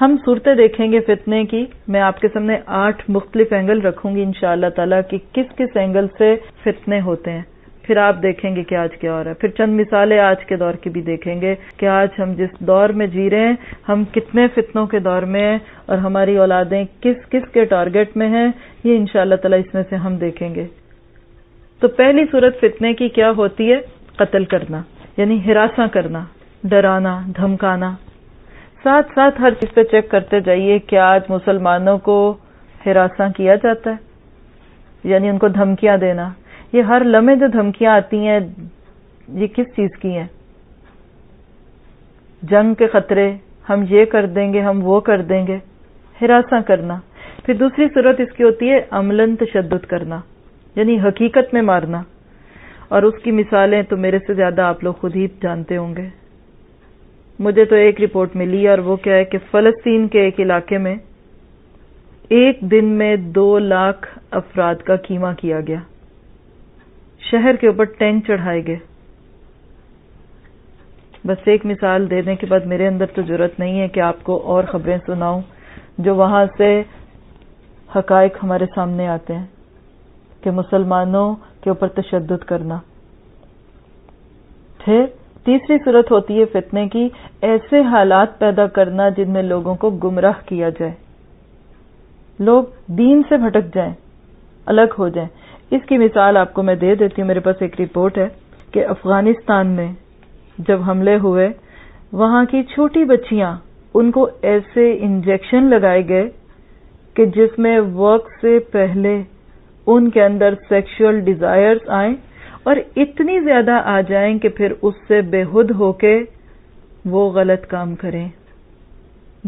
ہم صورتیں دیکھیں گے فتنے کی۔ میں آپ کے سامنے آٹھ مختلف اینگل رکھوں گی ان شاء اللہ تعالیٰ کہ کس کس اینگل سے فتنے ہوتے ہیں۔ پھر آپ دیکھیں گے کہ آج کیا ہو رہا ہے۔ پھر چند مثالیں آج کے دور کی بھی دیکھیں گے کہ آج ہم جس دور میں جی رہے ہیں، ہم کتنے فتنوں کے دور میں ہیں اور ہماری اولادیں کس کس کے ٹارگٹ میں ہیں، یہ ان شاء اللہ تعالیٰ اس میں سے ہم دیکھیں گے۔ تو پہلی صورت فتنے کی کیا ہوتی ہے؟ قتل کرنا یعنی ہراساں کرنا، ڈرانا، دھمکانا۔ ساتھ ساتھ ہر چیز پہ چیک کرتے جائیے کہ آج مسلمانوں کو ہراساں کیا جاتا ہے یعنی ان کو دھمکیاں دینا۔ یہ ہر لمحے جو دھمکیاں آتی ہیں، یہ کس چیز کی ہیں؟ جنگ کے خطرے، ہم یہ کر دیں گے، ہم وہ کر دیں گے۔ ہراساں کرنا۔ پھر دوسری صورت اس کی ہوتی ہے، عملاً تشدد کرنا یعنی حقیقت میں مارنا۔ اور اس کی مثالیں تو میرے سے زیادہ آپ لوگ خود ہی جانتے ہوں گے۔ مجھے تو ایک رپورٹ ملی اور وہ کیا ہے کہ فلسطین کے ایک علاقے میں ایک دن میں دو لاکھ افراد کا کیما کیا گیا۔ شہر کے اوپر ٹینک چڑھائے گئے۔ بس ایک مثال دینے کے بعد میرے اندر تو ضرورت نہیں ہے کہ آپ کو اور خبریں سناؤں جو وہاں سے حقائق ہمارے سامنے آتے ہیں کہ مسلمانوں کے اوپر تشدد کرنا۔ پھر تیسری صورت ہوتی ہے فتنے کی، ایسے حالات پیدا کرنا جن میں لوگوں کو گمراہ کیا جائے۔ لوگ دین سے بھٹک جائیں، الگ ہو جائیں۔ اس کی مثال آپ کو میں دے دیتی ہوں، میرے پاس ایک رپورٹ ہے کہ افغانستان میں جب حملے ہوئے، وہاں کی چھوٹی بچیاں، ان کو ایسے انجیکشن لگائے گئے کہ جس میں وقت سے پہلے ان کے اندر سیکشل ڈیزائرز آئیں۔ اور اتنی زیادہ آ جائیں کہ پھر اس سے بے حد ہو کے وہ غلط کام کریں۔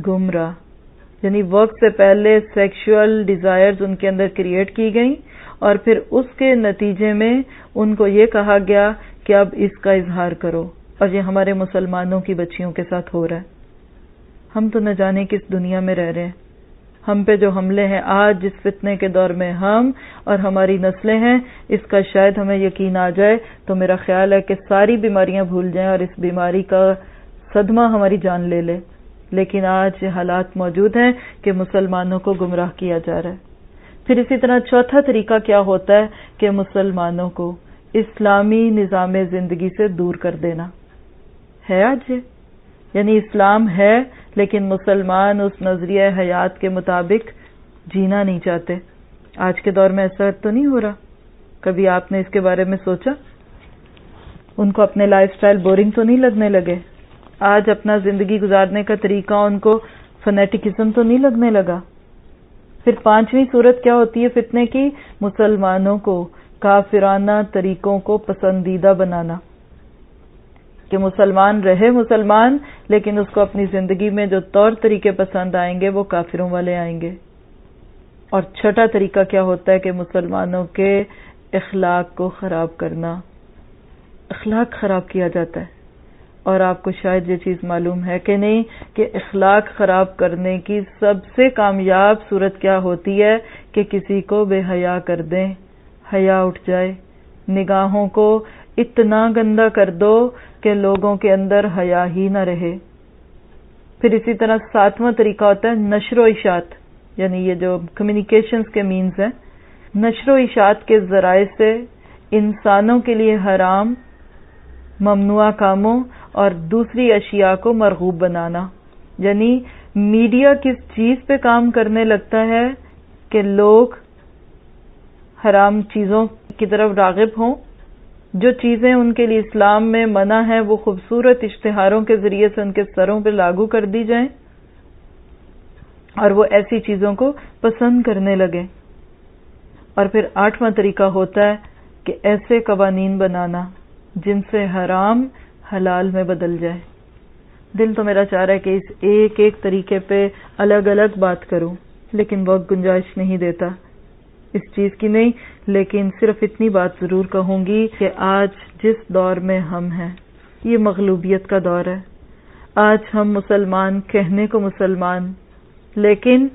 گمراہ۔ یعنی وقت سے پہلے سیکشل ڈیزائرز ان کے اندر کریٹ کی گئیں اور پھر اس کے نتیجے میں ان کو یہ کہا گیا کہ اب اس کا اظہار کرو اور یہ ہمارے مسلمانوں کی بچیوں کے ساتھ ہو رہا ہے۔ ہم تو نہ جانے کس دنیا میں رہ رہے ہیں۔ ہم پہ جو حملے ہیں آج، جس فتنے کے دور میں ہم اور ہماری نسلیں ہیں، اس کا شاید ہمیں یقین آ جائے تو میرا خیال ہے کہ ساری بیماریاں بھول جائیں اور اس بیماری کا صدمہ ہماری جان لے لے۔ لیکن آج یہ حالات موجود ہیں کہ مسلمانوں کو گمراہ کیا جا رہا ہے۔ پھر اسی طرح چوتھا طریقہ کیا ہوتا ہے کہ مسلمانوں کو اسلامی نظام زندگی سے دور کر دینا۔ ہے آج یہ؟ یعنی اسلام ہے لیکن مسلمان اس نظریہ حیات کے مطابق جینا نہیں چاہتے۔ آج کے دور میں ایسا تو نہیں ہو رہا۔ کبھی آپ نے اس کے بارے میں سوچا؟ ان کو اپنے لائف سٹائل بورنگ تو نہیں لگنے لگے۔ آج اپنا زندگی گزارنے کا طریقہ ان کو فنیٹکزم تو نہیں لگنے لگا۔ پھر پانچویں صورت کیا ہوتی ہے؟ فتنے کی مسلمانوں کو، کافرانہ طریقوں کو پسندیدہ بنانا۔ کہ مسلمان رہے مسلمان، لیکن اس کو اپنی زندگی میں جو طور طریقے پسند آئیں گے، وہ کافروں والے آئیں گے۔ اور چھٹا طریقہ کیا ہوتا ہے کہ مسلمانوں کے اخلاق کو خراب کرنا۔ اخلاق خراب کیا جاتا ہے۔ اور آپ کو شاید یہ چیز معلوم ہے کہ نہیں، کہ اخلاق خراب کرنے کی سب سے کامیاب صورت کیا ہوتی ہے کہ کسی کو بے حیا کر دیں، حیا اٹھ جائے، نگاہوں کو اتنا گندا کر دو کہ لوگوں کے اندر حیا ہی نہ رہے۔ پھر اسی طرح ساتواں طریقہ ہوتا ہے نشر و اشاعت یعنی یہ جو کمیونیکیشنز کے مینز ہیں۔ نشر و اشاعت کے ذرائع سے انسانوں کے لیے حرام، ممنوع کاموں اور دوسری اشیاء کو مرغوب بنانا۔ یعنی میڈیا کس چیز پہ کام کرنے لگتا ہے کہ لوگ حرام چیزوں کی طرف راغب ہوں۔ جو چیزیں ان کے لیے اسلام میں منع ہیں، وہ خوبصورت اشتہاروں کے ذریعے سے ان کے سروں پہ لاگو کر دی جائیں اور وہ ایسی چیزوں کو پسند کرنے لگے اور پھر آٹھواں طریقہ ہوتا ہے کہ ایسے قوانین بنانا جن سے حرام حلال میں بدل جائے۔ دل تو میرا چاہ رہا ہے کہ اس ایک ایک طریقے پہ الگ الگ بات کروں، لیکن وقت گنجائش نہیں دیتا۔ اس چیز کی نہیں لیکن صرف اتنی بات ضرور کہوں گی کہ آج جس دور میں ہم ہیں، یہ مغلوبیت کا دور ہے۔ آج ہم مسلمان، کہنے کو مسلمان، لیکن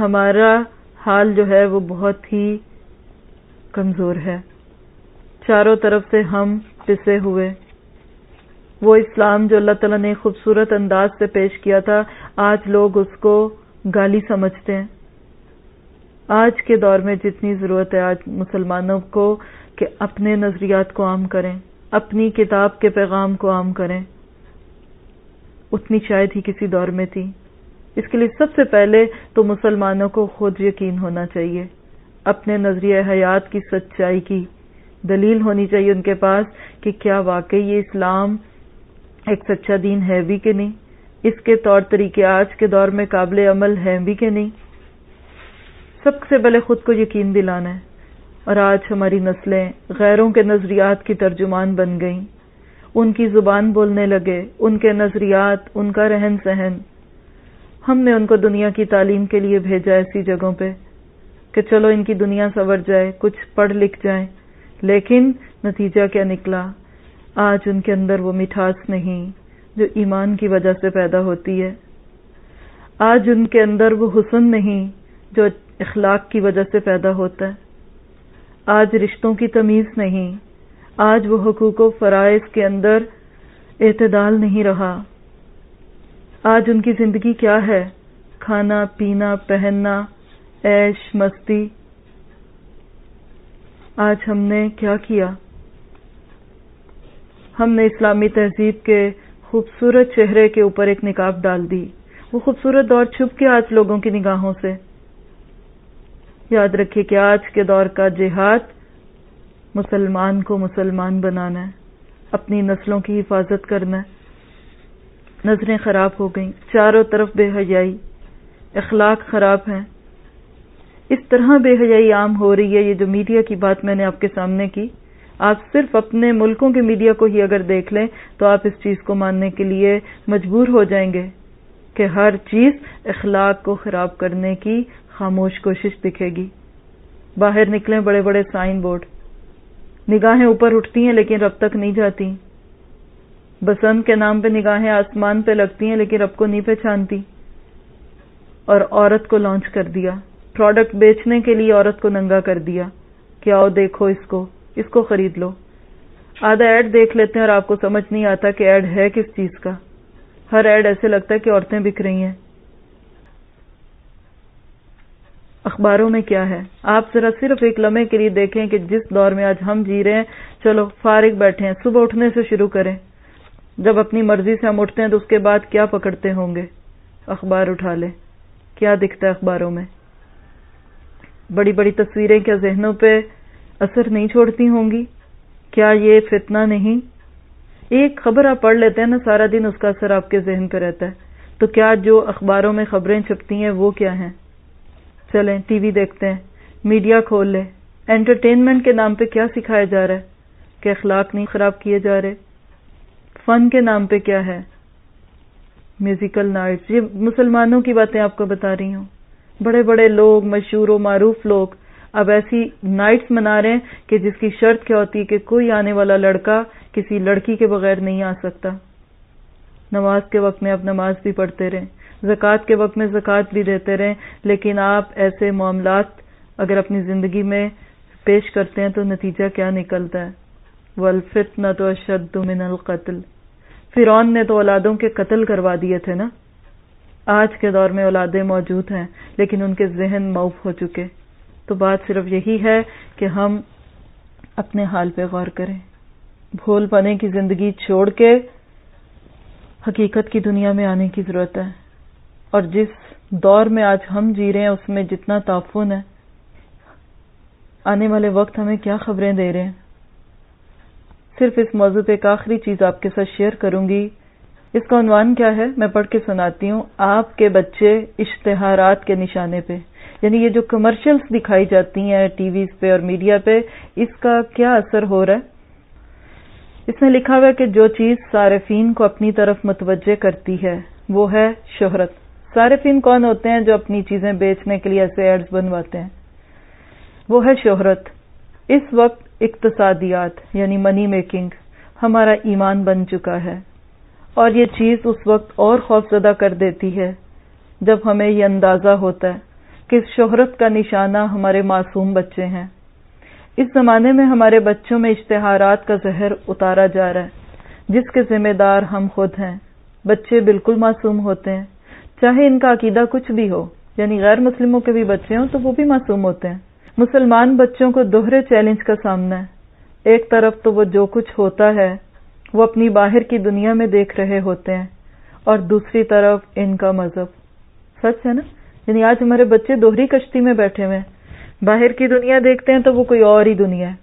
ہمارا حال جو ہے وہ بہت ہی کمزور ہے۔ چاروں طرف سے ہم پسے ہوئے۔ وہ اسلام جو اللہ تعالیٰ نے خوبصورت انداز سے پیش کیا تھا، آج لوگ اس کو گالی سمجھتے ہیں۔ آج کے دور میں جتنی ضرورت ہے، آج مسلمانوں کو کہ اپنے نظریات کو عام کریں، اپنی کتاب کے پیغام کو عام کریں۔ اتنی شاید ہی کسی دور میں تھی۔ اس کے لیے سب سے پہلے تو مسلمانوں کو خود یقین ہونا چاہیے۔ اپنے نظریہ حیات کی سچائی کی دلیل ہونی چاہیے ان کے پاس کہ کیا واقعی یہ اسلام ایک سچا دین ہے بھی کہ نہیں؟ اس کے طور طریقے آج کے دور میں قابل عمل ہیں بھی کہ نہیں؟ سب سے پہلے خود کو یقین دلانا ہے۔ اور آج ہماری نسلیں غیروں کے نظریات کی ترجمان بن گئیں۔ ان کی زبان بولنے لگے، ان کے نظریات، ان کا رہن سہن۔ ہم نے ان کو دنیا کی تعلیم کے لیے بھیجا ایسی جگہوں پہ کہ چلو ان کی دنیا سور جائے، کچھ پڑھ لکھ جائیں۔ لیکن نتیجہ کیا نکلا؟ آج ان کے اندر وہ مٹھاس نہیں جو ایمان کی وجہ سے پیدا ہوتی ہے۔ آج ان کے اندر وہ حسن نہیں جو اخلاق کی وجہ سے پیدا ہوتا ہے۔ آج رشتوں کی تمیز نہیں، آج وہ حقوق و فرائض کے اندر اعتدال نہیں رہا۔ آج ان کی زندگی کیا ہے؟ کھانا، پینا، پہننا ایش مستی۔ آج ہم نے کیا کیا؟ ہم نے اسلامی تہذیب کے خوبصورت چہرے کے اوپر ایک نکاب ڈال دی۔ وہ خوبصورت دور چھپ کے آج لوگوں کی نگاہوں سے۔ یاد رکھیے کہ آج کے دور کا جہاد مسلمان کو مسلمان بنانا ہے، اپنی نسلوں کی حفاظت کرنا ہے۔ نظریں خراب ہو گئیں، چاروں طرف بے حیائی، اخلاق خراب ہیں۔ اس طرح بے حیائی عام ہو رہی ہے، یہ جو میڈیا کی بات میں نے آپ کے سامنے کی، آپ صرف اپنے ملکوں کے میڈیا کو ہی اگر دیکھ لیں تو آپ اس چیز کو ماننے کے لیے مجبور ہو جائیں گے کہ ہر چیز اخلاق کو خراب کرنے کی خاموش کوشش دکھے گی۔ باہر نکلیں بڑے بڑے سائن بورڈ۔ نگاہیں اوپر اٹھتی ہیں لیکن رب تک نہیں جاتی۔ بسنت کے نام پہ نگاہیں آسمان پہ لگتی ہیں لیکن رب کو نہیں پہچانتی۔ اور عورت کو لانچ کر دیا۔ پروڈکٹ بیچنے کے لیے عورت کو ننگا کر دیا۔ کہ آؤ دیکھو اس کو اس کو خرید لو۔ آدھا ایڈ دیکھ لیتے ہیں اور آپ کو سمجھ نہیں آتا کہ ایڈ ہے کس چیز کا۔ ہر ایڈ ایسے لگتا ہے کہ عورتیں بک رہی ہیں۔ اخباروں میں کیا ہے؟ آپ ذرا صرف ایک لمحے کے لیے دیکھیں کہ جس دور میں آج ہم جی رہے ہیں۔ چلو، فارغ بیٹھے ہیں۔ صبح اٹھنے سے شروع کریں۔ جب اپنی مرضی سے ہم اٹھتے ہیں تو اس کے بعد کیا پکڑتے ہوں گے؟ اخبار اٹھا لیں۔ کیا دکھتا ہے اخباروں میں؟ بڑی بڑی تصویریں کیا ذہنوں پہ اثر نہیں چھوڑتی ہوں گی؟ کیا یہ فتنہ نہیں؟ ایک خبر آپ پڑھ لیتے ہیں نا، سارا دن اس کا اثر آپ کے ذہن پہ رہتا ہے۔ تو کیا جو اخباروں میں خبریں چھپتی ہیں، وہ کیا ہیں؟ چلیں، ٹی وی دیکھتے ہیں، میڈیا کھول لیں۔ انٹرٹینمنٹ کے نام پہ کیا سکھایا جا رہا ہے؟ کہ اخلاق نہیں خراب کیے جا رہے۔ فن کے نام پہ کیا ہے؟ میوزیکل نائٹس یہ مسلمانوں کی باتیں آپ کو بتا رہی ہوں۔ بڑے بڑے لوگ، مشہور و معروف لوگ اب ایسی نائٹس منا رہے ہیں کہ جس کی شرط کیا ہوتی ہے کہ کوئی آنے والا لڑکا کسی لڑکی کے بغیر نہیں آ سکتا۔ نماز کے وقت میں اب نماز بھی پڑھتے رہیں۔ زکوٰۃ کے وقت میں زکوٰۃ بھی دیتے رہیں، لیکن آپ ایسے معاملات اگر اپنی زندگی میں پیش کرتے ہیں تو نتیجہ کیا نکلتا ہے؟ ولفت نہ تو اشد من القتل۔ فرون نے تو اولادوں کے قتل کروا دیے تھے نا؟ آج کے دور میں اولادیں موجود ہیں، لیکن ان کے ذہن موف ہو چکے۔ تو بات صرف یہی ہے کہ ہم اپنے حال پہ غور کریں۔ بھول پنے کی زندگی چھوڑ کے حقیقت کی دنیا میں آنے کی ضرورت ہے۔ اور جس دور میں آج ہم جی رہے ہیں، اس میں جتنا تعفن ہے۔ آنے والے وقت ہمیں کیا خبریں دے رہے ہیں؟ صرف اس موضوع پہ ایک آخری چیز آپ کے ساتھ شیئر کروں گی۔ اس کا عنوان کیا ہے؟ میں پڑھ کے سناتی ہوں۔ آپ کے بچے اشتہارات کے نشانے پہ یعنی یہ جو کمرشلز دکھائی جاتی ہیں ٹی ویز پہ اور میڈیا پہ، اس کا کیا اثر ہو رہا ہے؟ اس میں لکھا ہوا ہے کہ جو چیز صارفین کو اپنی طرف متوجہ کرتی ہے، وہ ہے شہرت۔ صارفین کون ہوتے ہیں جو اپنی چیزیں بیچنے کے لیے ایسے ایڈز بنواتے ہیں؟ وہ ہے شہرت، اس وقت اقتصادیات یعنی منی میکنگ ہمارا ایمان بن چکا ہے۔ اور یہ چیز اس وقت اور خوف زدہ کر دیتی ہے، جب ہمیں یہ اندازہ ہوتا ہے کہ شہرت کا نشانہ ہمارے معصوم بچے ہیں۔ اس زمانے میں ہمارے بچوں میں اشتہارات کا زہر اتارا جا رہا ہے، جس کے ذمہ دار ہم خود ہیں۔ بچے بالکل معصوم ہوتے ہیں۔ چاہے ان کا عقیدہ کچھ بھی ہو یعنی غیر مسلموں کے بھی بچے ہوں تو وہ بھی معصوم ہوتے ہیں۔ مسلمان بچوں کو دوہرے چیلنج کا سامنا ہے۔ ایک طرف تو وہ جو کچھ ہوتا ہے، وہ اپنی باہر کی دنیا میں دیکھ رہے ہوتے ہیں، اور دوسری طرف ان کا مذہب۔ سچ ہے نا؟ یعنی آج ہمارے بچے دوہری کشتی میں بیٹھے ہوئے ہیں۔ باہر کی دنیا دیکھتے ہیں تو وہ کوئی اور ہی دنیا ہے،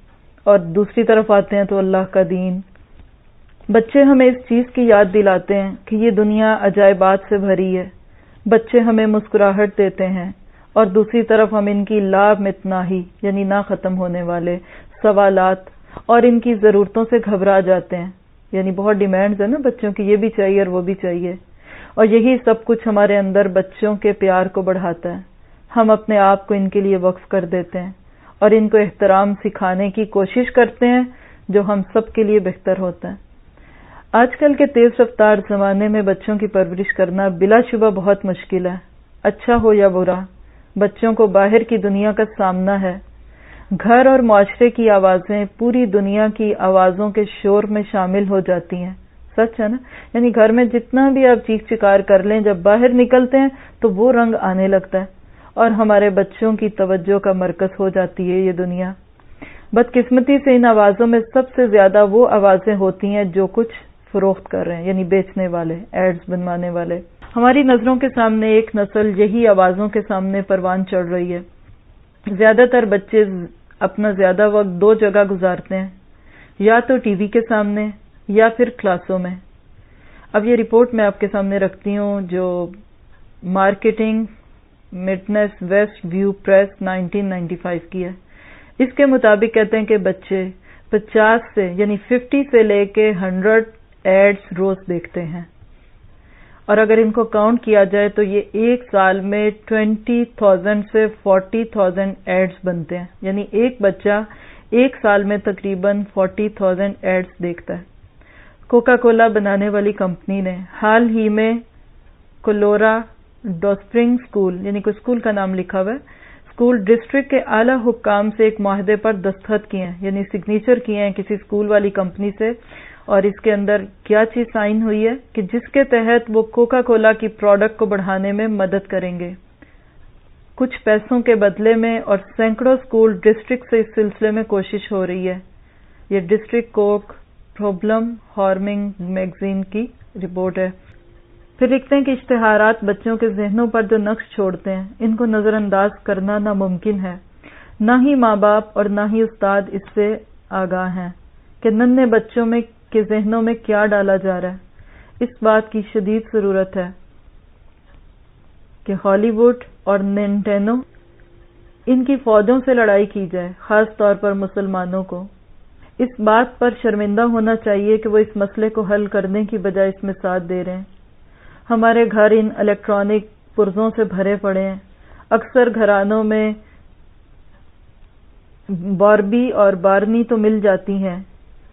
اور دوسری طرف آتے ہیں تو اللہ کا دین۔ بچے ہمیں اس چیز کی یاد دلاتے ہیں کہ یہ دنیا عجائبات سے بھری ہے۔ بچے ہمیں مسکراہٹ دیتے ہیں اور دوسری طرف ہم ان کی لاب متنا ہی یعنی نہ ختم ہونے والے سوالات اور ان کی ضرورتوں سے گھبرا جاتے ہیں۔ یعنی بہت ڈیمانڈز ہیں نا بچوں کی، یہ بھی چاہیے اور وہ بھی چاہیے۔ اور یہی سب کچھ ہمارے اندر بچوں کے پیار کو بڑھاتا ہے۔ ہم اپنے آپ کو ان کے لیے وقف کر دیتے ہیں اور ان کو احترام سکھانے کی کوشش کرتے ہیں جو ہم سب کے لیے بہتر ہوتا ہے۔ آج کل کے تیز رفتار زمانے میں بچوں کی پرورش کرنا بلا شبہ بہت مشکل ہے۔ اچھا ہو یا برا، بچوں کو باہر کی دنیا کا سامنا ہے۔ گھر اور معاشرے کی آوازیں پوری دنیا کی آوازوں کے شور میں شامل ہو جاتی ہیں۔ سچ ہے نا؟ یعنی گھر میں جتنا بھی آپ چیخ چکار کر لیں، جب باہر نکلتے ہیں تو وہ رنگ آنے لگتا ہے اور ہمارے بچوں کی توجہ کا مرکز ہو جاتی ہے یہ دنیا۔ بدقسمتی سے ان آوازوں میں سب سے زیادہ وہ آوازیں ہوتی ہیں جو کچھ فروخت کر رہے ہیں یعنی بیچنے والے ایڈز بنوانے والے۔ ہماری نظروں کے سامنے ایک نسل، یہی آوازوں کے سامنے پروان چڑھ رہی ہے۔ زیادہ تر بچے اپنا زیادہ وقت دو جگہ گزارتے ہیں، یا تو ٹی وی کے سامنے، یا پھر کلاسوں میں۔ اب یہ رپورٹ میں آپ کے سامنے رکھتی ہوں جو marketing مٹنس west view press nineteen ninety five کی ہے۔ اس کے مطابق کہتے ہیں کہ بچے پچاس سے یعنی ففٹی سے لے کے ہنڈریڈ ایڈز روز دیکھتے ہیں۔ اور اگر ان کو کاؤنٹ کیا جائے تو یہ ایک سال میں ٹوینٹی تھاؤزینڈ سے فورٹی تھاؤزینڈ ایڈز بنتے ہیں۔ یعنی ایک بچہ ایک سال میں تقریباً فورٹی تھاؤزینڈ ایڈز دیکھتا ہے۔ کوکا کولا بنانے والی کمپنی نے حال ہی میں کولورا ڈوسپرنگ اسکول یعنی کوئی اسکول کا نام لکھا ہوا ہے اسکول ڈسٹرکٹ کے اعلی حکام سے ایک معاہدے پر دستخط کیے ہیں۔ یعنی سگنیچر کیے ہیں کسی اسکول والی کمپنی سے اور اس کے اندر کیا چیز سائن ہوئی ہے کہ جس کے تحت وہ کوکا کولا کی پروڈکٹ کو بڑھانے میں مدد کریں گے۔ کچھ پیسوں کے بدلے میں اور سینکڑوں اسکول ڈسٹرکٹ سے اس سلسلے میں کوشش ہو رہی ہے۔ یہ ڈسٹرکٹ کوک پرابلم ہارمنگ میگزین کی رپورٹ ہے۔ پھر لکھتے ہیں کہ اشتہارات بچوں کے ذہنوں پر جو نقش چھوڑتے ہیں، ان کو نظر انداز کرنا ناممکن ہے۔ نہ ہی ماں باپ اور نہ ہی استاد اس سے آگاہ ہیں کہ ننے بچوں میں کے ذہنوں میں کیا ڈالا جا رہا ہے۔ اس بات کی شدید ضرورت ہے کہ ہالی ووڈ اور نینٹینو ان کی فوجوں سے لڑائی کی جائے، خاص طور پر مسلمانوں کو۔ اس بات پر شرمندہ ہونا چاہیے کہ وہ اس مسئلے کو حل کرنے کی بجائے اس میں ساتھ دے رہے ہیں۔ ہمارے گھر ان الیکٹرانک پرزوں سے بھرے پڑے ہیں۔ اکثر گھرانوں میں باربی اور بارنی تو مل جاتی ہیں۔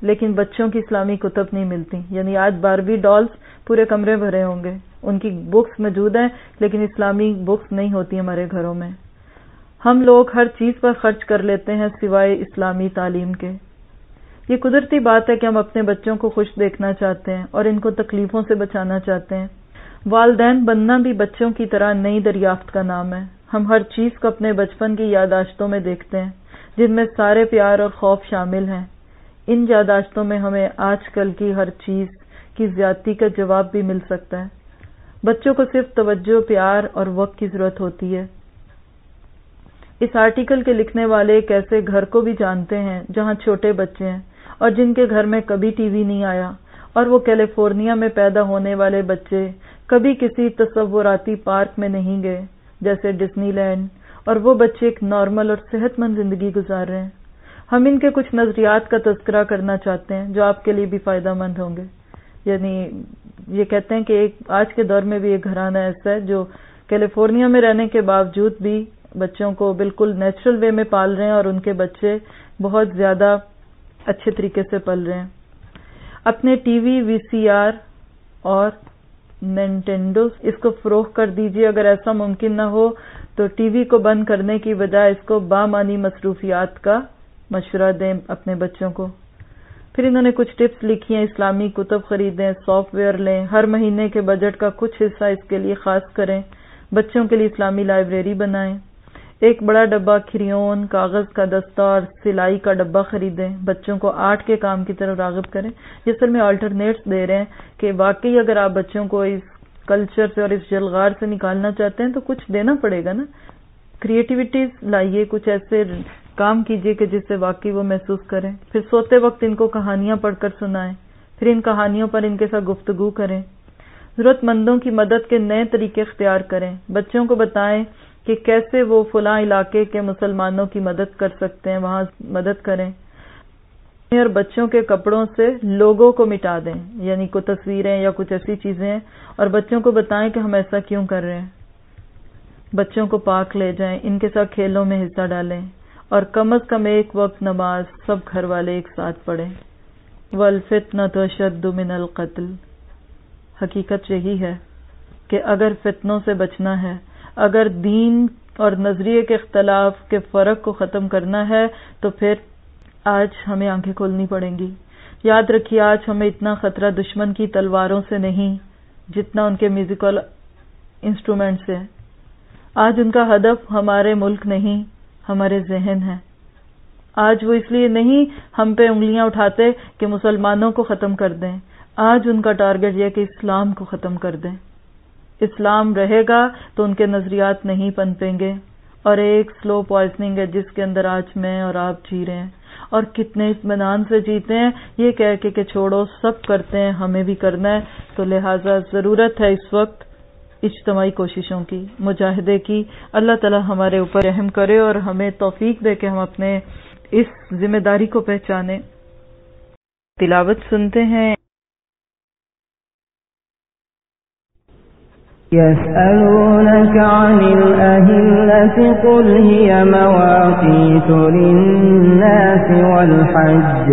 لیکن بچوں کی اسلامی کتب نہیں ملتی۔ یعنی آج باربی ڈالز پورے کمرے بھرے ہوں گے۔ ان کی بکس موجود ہیں، لیکن اسلامی بکس نہیں ہوتی ہمارے گھروں میں۔ ہم لوگ ہر چیز پر خرچ کر لیتے ہیں سوائے اسلامی تعلیم کے۔ یہ قدرتی بات ہے کہ ہم اپنے بچوں کو خوش دیکھنا چاہتے ہیں اور ان کو تکلیفوں سے بچانا چاہتے ہیں۔ والدین بننا بھی بچوں کی طرح نئی دریافت کا نام ہے۔ ہم ہر چیز کو اپنے بچپن کی یاداشتوں میں دیکھتے ہیں، جن میں سارے پیار اور خوف شامل ہیں۔ ان یاداشتوں میں ہمیں آج کل کی ہر چیز کی زیادتی کا جواب بھی مل سکتا ہے۔ بچوں کو صرف توجہ، پیار اور وقت کی ضرورت ہوتی ہے۔ اس آرٹیکل کے لکھنے والے ایک ایسے گھر کو بھی جانتے ہیں جہاں چھوٹے بچے ہیں اور جن کے گھر میں کبھی ٹی وی نہیں آیا اور وہ کیلیفورنیا میں پیدا ہونے والے بچے کبھی کسی تصوراتی پارک میں نہیں گئے جیسے ڈسنی لینڈ اور وہ بچے ایک نارمل اور صحت مند زندگی گزار رہے ہیں۔ ہم ان کے کچھ نظریات کا تذکرہ کرنا چاہتے ہیں جو آپ کے لیے بھی فائدہ مند ہوں گے۔ یعنی یہ کہتے ہیں کہ ایک آج کے دور میں بھی ایک گھرانہ ایسا ہے جو کیلیفورنیا میں رہنے کے باوجود بھی بچوں کو بالکل نیچرل وے میں پال رہے ہیں اور ان کے بچے بہت زیادہ اچھے طریقے سے پل رہے ہیں۔ اپنے ٹی وی وی سی آر اور نینٹینڈو اس کو فروخت کر دیجیے اگر ایسا ممکن نہ ہو تو ٹی وی کو بند کرنے کی بجائے اس کو بامانی مصروفیات کا مشورہ دیں اپنے بچوں کو۔ پھر انہوں نے کچھ ٹپس لکھی ہیں، اسلامی کتب خریدیں، سافٹ ویئر لیں، ہر مہینے کے بجٹ کا کچھ حصہ اس کے لیے خاص کریں، بچوں کے لیے اسلامی لائبریری بنائیں۔ ایک بڑا ڈبہ کھریون کاغذ کا دستہ اور سلائی کا ڈبہ خریدیں، بچوں کو آرٹ کے کام کی طرف راغب کریں۔ جس پر میں آلٹرنیٹس دے رہے ہیں کہ واقعی اگر آپ بچوں کو اس کلچر سے اور اس جلغار سے نکالنا چاہتے ہیں تو کچھ دینا پڑے گا نا۔ کریٹیوٹیز لائیے، کچھ ایسے کام کیجیے کہ جس سے واقعی وہ محسوس کریں۔ پھر سوتے وقت ان کو کہانیاں پڑھ کر سنائیں۔ پھر ان کہانیوں پر ان کے ساتھ گفتگو کریں۔ ضرورت مندوں کی مدد کے نئے طریقے اختیار کریں۔ بچوں کو بتائیں کہ کیسے وہ فلاں علاقے کے مسلمانوں کی مدد کر سکتے ہیں، وہاں مدد کریں۔ اور بچوں کے کپڑوں سے لوگوں کو مٹا دیں یعنی کوئی تصویریں یا کچھ ایسی چیزیں۔ اور بچوں کو بتائیں کہ ہم ایسا کیوں کر رہے ہیں۔ بچوں کو پاک لے جائیں، ان کے ساتھ کھیلوں میں حصہ ڈالیں۔ اور کم از کم ایک وقت نماز سب گھر والے ایک ساتھ پڑھیں۔ ولفتنا تو من القتل۔ حقیقت یہی ہے کہ اگر فتنوں سے بچنا ہے، اگر دین اور نظریے کے اختلاف کے فرق کو ختم کرنا ہے، تو پھر آج ہمیں آنکھیں کھولنی پڑیں گی۔ یاد رکھیے، آج ہمیں اتنا خطرہ دشمن کی تلواروں سے نہیں، جتنا ان کے میوزیکل انسٹرومنٹ سے۔ آج ان کا ہدف ہمارے ملک نہیں ہمارے ذہن ہے آج وہ اس لیے نہیں ہم پہ انگلیاں اٹھاتے کہ مسلمانوں کو ختم کر دیں۔ آج ان کا ٹارگٹ یہ کہ اسلام کو ختم کر دیں۔ اسلام رہے گا تو ان کے نظریات نہیں پنپیں گے۔ اور ایک سلو پوائزننگ ہے جس کے اندر آج میں اور آپ جی رہے ہیں۔ اور کتنے اطمینان سے جیتے ہیں۔ یہ کہہ کے کہ چھوڑو، سب کرتے ہیں، ہمیں بھی کرنا ہے۔ تو لہٰذا ضرورت ہے اس وقت اجتماعی کوششوں کی، مجاہدے کی۔ اللہ تعالی ہمارے اوپر رحم کرے اور ہمیں توفیق دے کہ ہم اپنے اس ذمہ داری کو پہچانے تلاوت سنتے ہیں۔ يسألونك عن الأهلة قل هي مواقيت للناس والحج.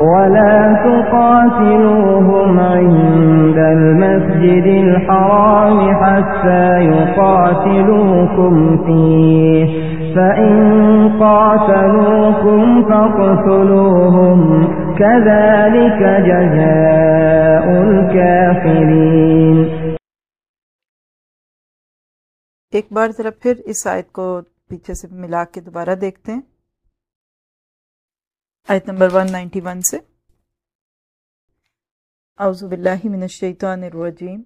ولا تقاتلوهم عند المسجد الحرام حتى يقاتلوكم فيه. فإن قاتلوكم فاقتلوهم. كذلك جزاء الكافرين. ایک بار ذرا پھر اس آیت کو پیچھے سے ملا کے دوبارہ دیکھتے ہیں۔ آیت نمبر 191 سے۔ اعوذ باللہ من الشیطان الرجیم۔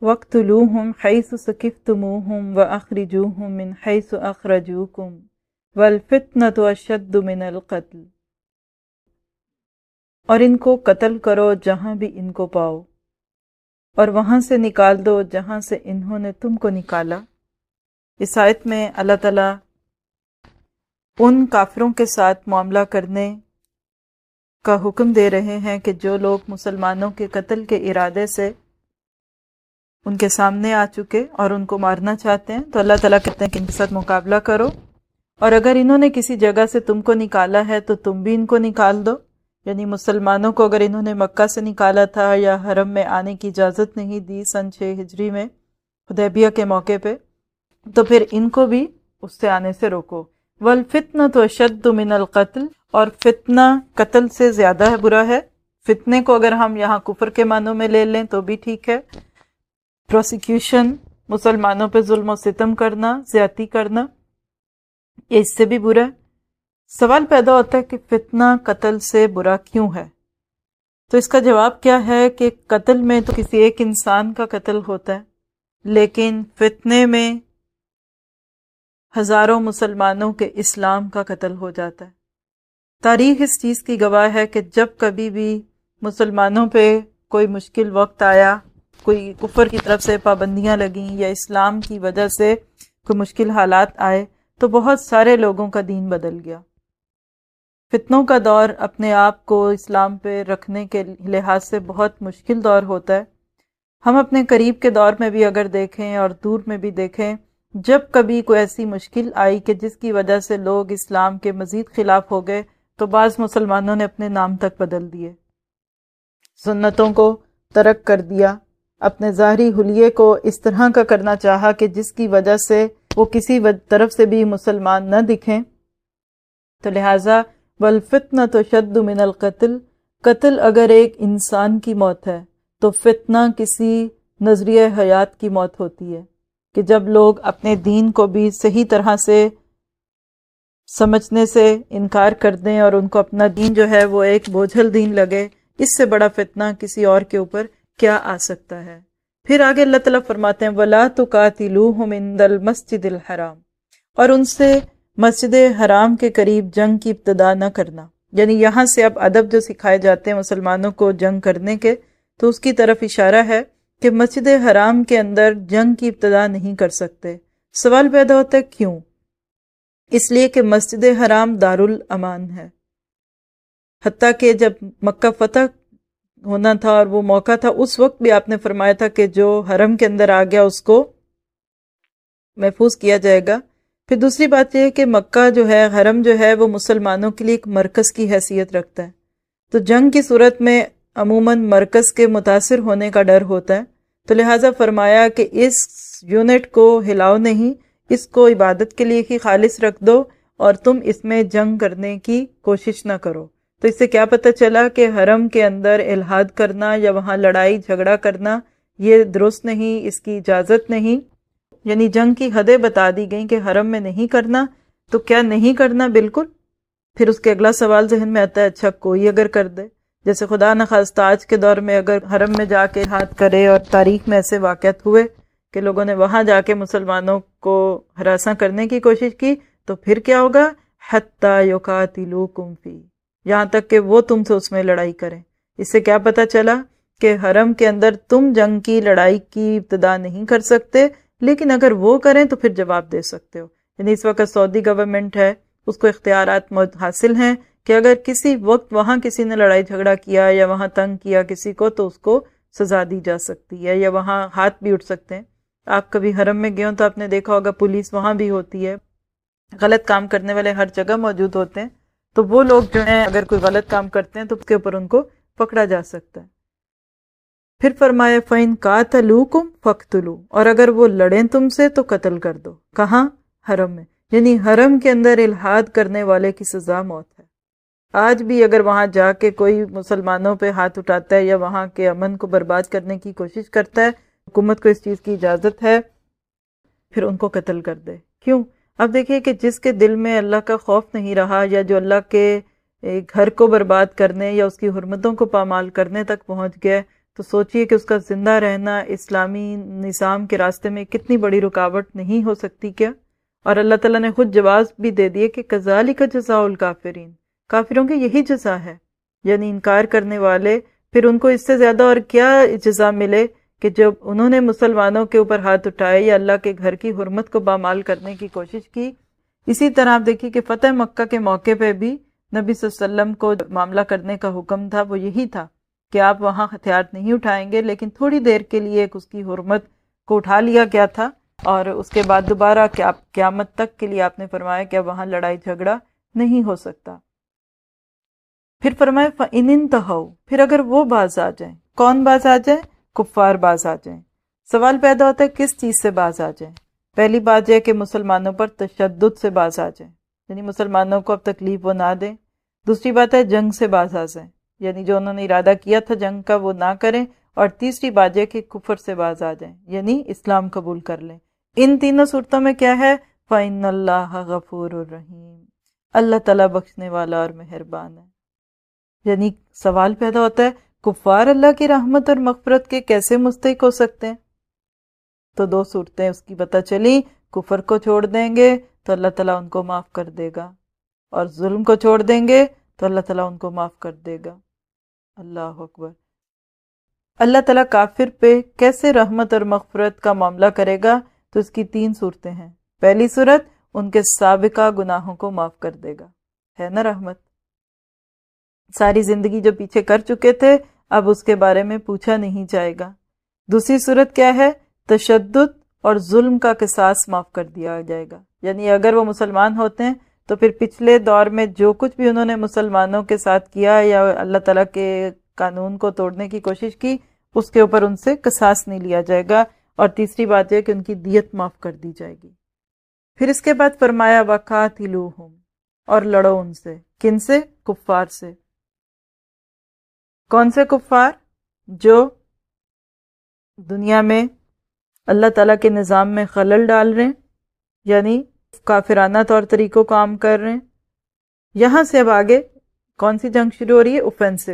وَقْتُلُوهُمْ حَيْثُ سَكِفْتُمُوهُمْ وَأَخْرِجُوهُمْ مِنْ حَيْثُ أَخْرَجُوكُمْ وَالْفِتْنَةُ أَشَدُّ مِنَ الْقَتْلِ۔ اور ان کو قتل کرو جہاں بھی ان کو پاؤ۔ اور وہاں سے نکال دو جہاں سے انہوں نے تم کو نکالا۔ اس آیت میں اللہ تعالیٰ ان کافروں کے ساتھ معاملہ کرنے کا حکم دے رہے ہیں کہ جو لوگ مسلمانوں کے قتل کے ارادے سے ان کے سامنے آ چکے اور ان کو مارنا چاہتے ہیں، تو اللہ تعالیٰ کہتے ہیں کہ ان کے ساتھ مقابلہ کرو۔ اور اگر انہوں نے کسی جگہ سے تم کو نکالا ہے، تو تم بھی ان کو نکال دو۔ یعنی مسلمانوں کو اگر انہوں نے مکہ سے نکالا تھا یا حرم میں آنے کی اجازت نہیں دی سن چھ ہجری میں خدیبیہ کے موقع پہ، تو پھر ان کو بھی اس سے آنے سے روکو۔ والفتنہ تو اشد من القتل اور فتنہ قتل سے زیادہ ہے، برا ہے۔ فتنے کو اگر ہم یہاں کفر کے معنوں میں لے لیں تو بھی ٹھیک ہے۔ پروسیکیوشن مسلمانوں پہ ظلم و ستم کرنا، زیادتی کرنا، یہ اس سے بھی برا ہے۔ سوال پیدا ہوتا ہے کہ فتنہ قتل سے برا کیوں ہے؟ تو اس کا جواب کیا ہے کہ قتل میں تو کسی ایک انسان کا قتل ہوتا ہے، لیکن فتنے میں ہزاروں مسلمانوں کے اسلام کا قتل ہو جاتا ہے۔ تاریخ اس چیز کی گواہ ہے کہ جب کبھی بھی مسلمانوں پہ کوئی مشکل وقت آیا، کوئی کفر کی طرف سے پابندیاں لگیں یا اسلام کی وجہ سے کوئی مشکل حالات آئے، تو بہت سارے لوگوں کا دین بدل گیا۔ فتنوں کا دور اپنے آپ کو اسلام پہ رکھنے کے لحاظ سے بہت مشکل دور ہوتا ہے۔ ہم اپنے قریب کے دور میں بھی اگر دیکھیں اور دور میں بھی دیکھیں جب کبھی کوئی ایسی مشکل آئی کہ جس کی وجہ سے لوگ اسلام کے مزید خلاف ہو گئے، تو بعض مسلمانوں نے اپنے نام تک بدل دیے۔ سنتوں کو ترک کر دیا۔ اپنے ظاہری حلیے کو اس طرح کا کرنا چاہا کہ جس کی وجہ سے وہ کسی طرف سے بھی مسلمان نہ دکھیں۔ تو لہٰذا والفتنہ تو شد من القتل۔ قتل اگر ایک انسان کی موت ہے، تو فتنہ کسی نظریہ حیات کی موت ہوتی ہے۔ کہ جب لوگ اپنے دین کو بھی صحیح طرح سے سمجھنے سے انکار کر دیں اور ان کو اپنا دین جو ہے وہ ایک بوجھل دین لگے، اس سے بڑا فتنہ کسی اور کے اوپر کیا آ سکتا ہے؟ پھر آگے اللہ تعالیٰ فرماتے ہیں، ولا تو قاتلو المسجد الحرام۔ اور ان سے مسجد حرام کے قریب جنگ کی ابتدا نہ کرنا۔ یعنی یہاں سے اب ادب جو سکھائے جاتے ہیں مسلمانوں کو جنگ کرنے کے، تو اس کی طرف اشارہ ہے کہ مسجد حرام کے اندر جنگ کی ابتدا نہیں کر سکتے۔ سوال پیدا ہوتا ہے کیوں؟ اس لیے کہ مسجد حرام دار الامان ہے۔ حتیٰ کہ جب مکہ فتح ہونا تھا اور وہ موقع تھا، اس وقت بھی آپ نے فرمایا تھا کہ جو حرم کے اندر آ گیا، اس کو محفوظ کیا جائے گا۔ پھر دوسری بات یہ ہے کہ مکہ جو ہے، حرم جو ہے، وہ مسلمانوں کے لیے ایک مرکز کی حیثیت رکھتا ہے۔ تو جنگ کی صورت میں عموماً مرکز کے متاثر ہونے کا ڈر ہوتا ہے۔ تو لہٰذا فرمایا کہ اس یونٹ کو ہلاؤ نہیں، اس کو عبادت کے لیے ہی خالص رکھ دو اور تم اس میں جنگ کرنے کی کوشش نہ کرو۔ تو اس سے کیا پتہ چلا کہ حرم کے اندر الحاد کرنا یا وہاں لڑائی جھگڑا کرنا یہ درست نہیں، اس کی اجازت نہیں۔ یعنی جنگ کی حدیں بتا دی گئیں کہ حرم میں نہیں کرنا، تو کیا نہیں کرنا؟ بالکل۔ پھر اس کے اگلا سوال ذہن میں آتا ہے اچھا کوئی اگر کر دے۔ جیسے خدا نخواست آج کے دور میں اگر حرم میں جا کے ہاتھ کرے اور تاریخ میں ایسے واقعات ہوئے کہ لوگوں نے وہاں جا کے مسلمانوں کو ہراساں کرنے کی کوشش کی، تو پھر کیا ہوگا؟ حتیٰ یوکاتلو کمفی یہاں تک کہ وہ تم سے اس میں لڑائی کریں۔ اس سے کیا پتا چلا کہ حرم کے اندر تم جنگ کی لڑائی کی ابتدا نہیں کر سکتے، لیکن اگر وہ کریں تو پھر جواب دے سکتے ہو۔ یعنی اس وقت سعودی گورنمنٹ ہے، اس کو اختیارات حاصل ہیں۔ کہ اگر کسی وقت وہاں کسی نے لڑائی جھگڑا کیا یا وہاں تنگ کیا کسی کو، تو اس کو سزا دی جا سکتی ہے یا وہاں ہاتھ بھی اٹھ سکتے ہیں۔ آپ کبھی حرم میں گئے ہوں تو آپ نے دیکھا ہوگا پولیس وہاں بھی ہوتی ہے۔ غلط کام کرنے والے ہر جگہ موجود ہوتے ہیں۔ تو وہ لوگ جو ہیں، اگر کوئی غلط کام کرتے ہیں تو اس کے اوپر ان کو پکڑا جا سکتا ہے۔ پھر فرمایا فائن کا تلو کم فختلو اور اگر وہ لڑیں تم سے تو قتل کر دو۔ کہاں؟ حرم میں۔ یعنی حرم کے اندر الحاد کرنے والے کی سزا موت۔ آج بھی اگر وہاں جا کے کوئی مسلمانوں پہ ہاتھ اٹھاتا ہے یا وہاں کے امن کو برباد کرنے کی کوشش کرتا ہے، حکومت کو اس چیز کی اجازت ہے، پھر ان کو قتل کر دے۔ کیوں؟ اب دیکھیے کہ جس کے دل میں اللہ کا خوف نہیں رہا یا جو اللہ کے گھر کو برباد کرنے یا اس کی حرمتوں کو پامال کرنے تک پہنچ گیا، تو سوچئے کہ اس کا زندہ رہنا اسلامی نظام کے راستے میں کتنی بڑی رکاوٹ نہیں ہو سکتی کیا؟ اور اللہ تعالیٰ نے خود جواز بھی دے دیے کہ کزالی کا جزا الکافرین۔ کافروں کی یہی جزا ہے۔ یعنی انکار کرنے والے، پھر ان کو اس سے زیادہ اور کیا جزا ملے کہ جب انہوں نے مسلمانوں کے اوپر ہاتھ اٹھائے یا اللہ کے گھر کی حرمت کو بامال کرنے کی کوشش کی۔ اسی طرح آپ دیکھیے کہ فتح مکہ کے موقع پہ بھی نبی صلی اللہ علیہ وسلم کو معاملہ کرنے کا حکم تھا، وہ یہی تھا کہ آپ وہاں ہتھیار نہیں اٹھائیں گے، لیکن تھوڑی دیر کے لیے ایک اس کی حرمت کو اٹھا لیا گیا تھا اور اس کے بعد دوبارہ قیامت تک کے لیے آپ نے فرمایا کہ وہاں لڑائی جھگڑا نہیں ہو سکتا۔ پھر فرمایا ان پھر اگر وہ باز آ جائیں، کون باز آ جائیں؟ کفار باز آ جائیں۔ سوال پیدا ہوتا ہے، کس چیز سے باز آ جائیں؟ پہلی بات یہ کہ مسلمانوں پر تشدد سے باز آ جائیں۔ یعنی مسلمانوں کو اب تکلیف وہ نہ دیں۔ دوسری بات ہے، جنگ سے باز آ جائیں۔ یعنی جو انہوں نے ارادہ کیا تھا جنگ کا، وہ نہ کریں۔ اور تیسری بات یہ کہ کفر سے باز آ جائیں یعنی اسلام قبول کر لیں۔ ان تینوں صورتوں میں کیا ہے؟ فائن اللہ غفور الرحیم اللہ تعالیٰ بخشنے والا اور مہربان ہے۔ یعنی سوال پیدا ہوتا ہے، کفار اللہ کی رحمت اور مغفرت کے کیسے مستحق ہو سکتے ہیں؟ تو دو صورتیں اس کی پتہ چلی، کفر کو چھوڑ دیں گے تو اللہ تعالیٰ ان کو معاف کر دے گا، اور ظلم کو چھوڑ دیں گے تو اللہ تعالیٰ ان کو معاف کر دے گا۔ اللہ اکبر۔ اللہ تعالیٰ کافر پہ کیسے رحمت اور مغفرت کا معاملہ کرے گا؟ تو اس کی تین صورتیں ہیں۔ پہلی صورت، ان کے سابقہ گناہوں کو معاف کر دے گا۔ ہے نا رحمت؟ ساری زندگی جو پیچھے کر چکے تھے، اب اس کے بارے میں پوچھا نہیں جائے گا۔ دوسری صورت کیا ہے؟ تشدد اور ظلم کا قصاص معاف کر دیا جائے گا۔ یعنی اگر وہ مسلمان ہوتے ہیں، تو پھر پچھلے دور میں جو کچھ بھی انہوں نے مسلمانوں کے ساتھ کیا یا اللہ تعالیٰ کے قانون کو توڑنے کی کوشش کی، اس کے اوپر ان سے قصاص نہیں لیا جائے گا۔ اور تیسری بات یہ کہ ان کی دیت معاف کر دی جائے گی۔ پھر اس کے بعد فرمایا وقات اور لڑو ان سے، کن سے؟ کفار سے۔ کون سے کفار جو دنیا میں اللہ تعالیٰ کے نظام میں خلل ڈال رہے ہیں؟ یعنی کافرانہ طور طریقوں کو عام کر رہے ہیں؟ یہاں سے اب آگے کون سی جنگ شروع ہو رہی ہے؟ اوفینسو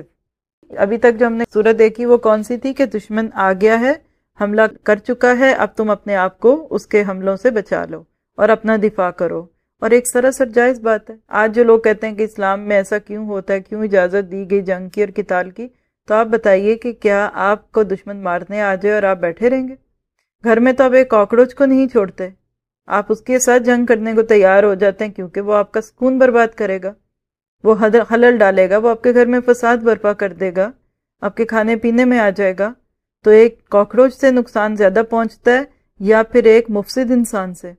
ابھی تک جو ہم نے صورت دیکھی وہ کون سی تھی کہ دشمن آ گیا ہے، حملہ کر چکا ہے، اب تم اپنے آپ کو اس کے حملوں سے بچا لو اور اپنا دفاع کرو۔ اور ایک سراسر جائز بات ہے۔ آج جو لوگ کہتے ہیں کہ اسلام میں ایسا کیوں ہوتا ہے، کیوں اجازت دی گئی جنگ کی اور کتال کی، تو آپ بتائیے کہ کیا آپ کو دشمن مارنے آ جائے اور آپ بیٹھے رہیں گے؟ گھر میں تو اب ایک کاکروچ کو نہیں چھوڑتے۔ آپ اس کے ساتھ جنگ کرنے کو تیار ہو جاتے ہیں کیونکہ وہ آپ کا سکون برباد کرے گا۔ وہ حلل ڈالے گا، وہ آپ کے گھر میں فساد برپا کر دے گا۔ آپ کے کھانے پینے میں آ جائے گا۔ تو ایک کاکروچ سے نقصان زیادہ پہنچتا ہے یا پھر ایک مفسد انسان سے؟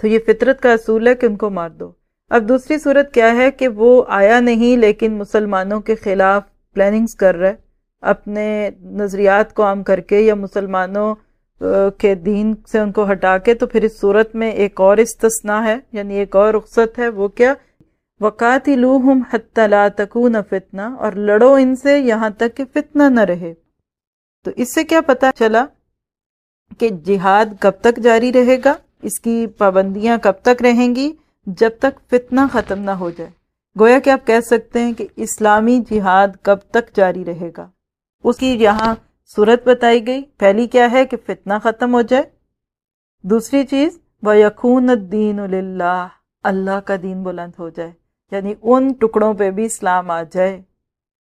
تو یہ فطرت کا اصول ہے کہ ان کو مار دو۔ اب دوسری صورت کیا ہے کہ وہ آیا نہیں لیکن مسلمانوں کے خلاف پلاننگز کر رہا ہے، اپنے نظریات کو عام کر کے یا مسلمانوں کے دین سے ان کو ہٹا کے۔ تو پھر اس صورت میں ایک اور استثناء ہے یعنی ایک اور رخصت ہے، وہ کیا؟ وقات لوہم لا تکون فتنہ اور لڑو ان سے یہاں تک کہ فتنہ نہ رہے۔ تو اس سے کیا پتا چلا کہ جہاد کب تک جاری رہے گا؟ اس کی پابندیاں کب تک رہیں گی؟ جب تک فتنہ ختم نہ ہو جائے۔ گویا کہ آپ کہہ سکتے ہیں کہ اسلامی جہاد کب تک جاری رہے گا؟ اس کی یہاں صورت بتائی گئی۔ پہلی کیا ہے کہ فتنہ ختم ہو جائے؟ دوسری چیز وہ یقون الدین اللہ اللہ کا دین بلند ہو جائے۔ یعنی ان ٹکڑوں پہ بھی اسلام آ جائے۔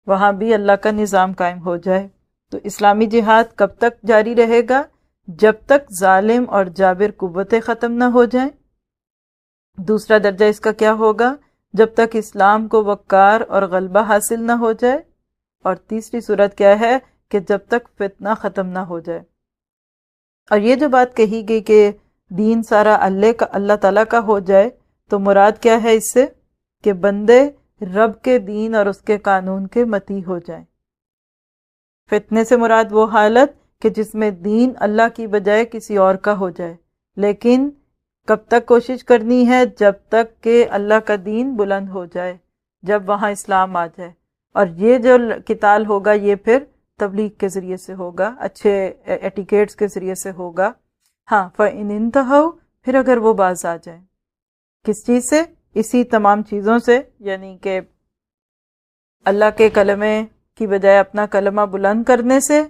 وہاں بھی اللہ کا نظام قائم ہو جائے۔ تو اسلامی جہاد کب تک جاری رہے گا؟ جب تک ظالم اور جابر قوتیں ختم نہ ہو جائیں۔ دوسرا درجہ اس کا کیا ہوگا؟ جب تک اسلام کو وقار اور غلبہ حاصل نہ ہو جائے۔ اور تیسری صورت کیا ہے کہ جب تک فتنہ ختم نہ ہو جائے۔ اور یہ جو بات کہی گئی کہ دین سارا اللہ کا اللہ تعالیٰ کا ہو جائے، تو مراد کیا ہے اس سے؟ کہ بندے رب کے دین اور اس کے قانون کے متی ہو جائیں۔ فتنے سے مراد وہ حالت کہ جس میں دین اللہ کی بجائے کسی اور کا ہو جائے۔ لیکن کب تک کوشش کرنی ہے جب تک کہ اللہ کا دین بلند ہو جائے، جب وہاں اسلام آ جائے۔ اور یہ جو کتال ہوگا، یہ پھر تبلیغ کے ذریعے سے ہوگا، اچھے ایٹیکیٹس کے ذریعے سے ہوگا۔ ہاں فن انتہا پھر اگر وہ باز آ جائیں کس چیز سے؟ اسی تمام چیزوں سے یعنی کہ اللہ کے کلمے کی بجائے اپنا کلمہ بلند کرنے سے۔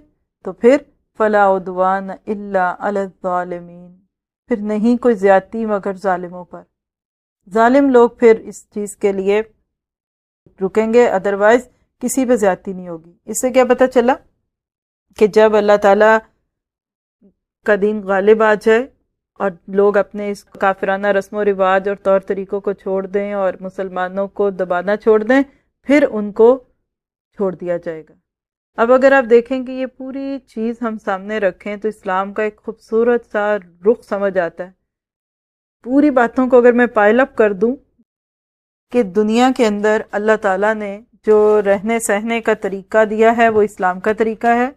تو پھر فلا ادوان اللہ الظالمین۔ پھر نہیں کوئی زیادتی مگر ظالموں پر۔ ظالم لوگ پھر اس چیز کے لیے رکیں گے ادروائز کسی پہ زیادتی نہیں ہوگی۔ اس سے کیا پتہ چلا کہ جب اللہ تعالی کا دین غالب آ جائے اور لوگ اپنے اس کافرانہ رسم و رواج اور طور طریقوں کو چھوڑ دیں اور مسلمانوں کو دبانا چھوڑ دیں، پھر ان کو چھوڑ دیا جائے گا۔ اب اگر آپ دیکھیں کہ یہ پوری چیز ہم سامنے رکھیں تو اسلام کا ایک خوبصورت سا رخ سمجھ آتا ہے۔ پوری باتوں کو اگر میں پائل اپ کر دوں کہ دنیا کے اندر اللہ تعالیٰ نے جو رہنے سہنے کا طریقہ دیا ہے وہ اسلام کا طریقہ ہے۔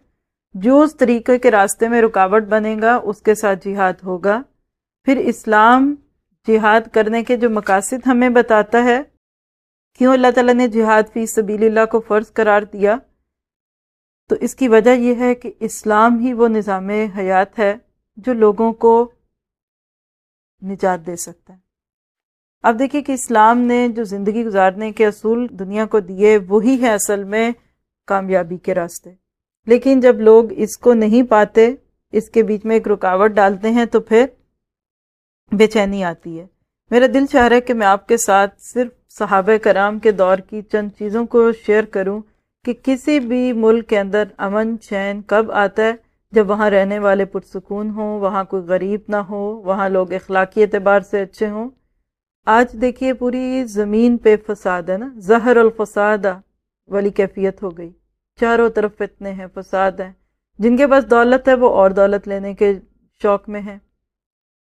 جو اس طریقے کے راستے میں رکاوٹ بنے گا، اس کے ساتھ جہاد ہوگا۔ پھر اسلام جہاد کرنے کے جو مقاصد ہمیں بتاتا ہے، کیوں اللہ تعالیٰ نے جہاد فی سبیل اللہ کو فرض قرار دیا؟ تو اس کی وجہ یہ ہے کہ اسلام ہی وہ نظام حیات ہے جو لوگوں کو نجات دے سکتا ہے۔ اب دیکھیے کہ اسلام نے جو زندگی گزارنے کے اصول دنیا کو دیے، وہی ہے اصل میں کامیابی کے راستے۔ لیکن جب لوگ اس کو نہیں پاتے، اس کے بیچ میں ایک رکاوٹ ڈالتے ہیں تو پھر بے چینی آتی ہے۔ میرا دل چاہ رہا ہے کہ میں آپ کے ساتھ صرف صحابہ کرام کے دور کی چند چیزوں کو شیئر کروں۔ کہ کسی بھی ملک کے اندر امن چین کب آتا ہے جب وہاں رہنے والے پرسکون ہوں، وہاں کوئی غریب نہ ہو، وہاں لوگ اخلاقی اعتبار سے اچھے ہوں۔ آج دیکھیے پوری زمین پہ فساد ہے نا، زہر الفساد والی کیفیت ہو گئی۔ چاروں طرف فتنے ہیں، فساد ہیں۔ جن کے پاس دولت ہے، وہ اور دولت لینے کے شوق میں ہیں۔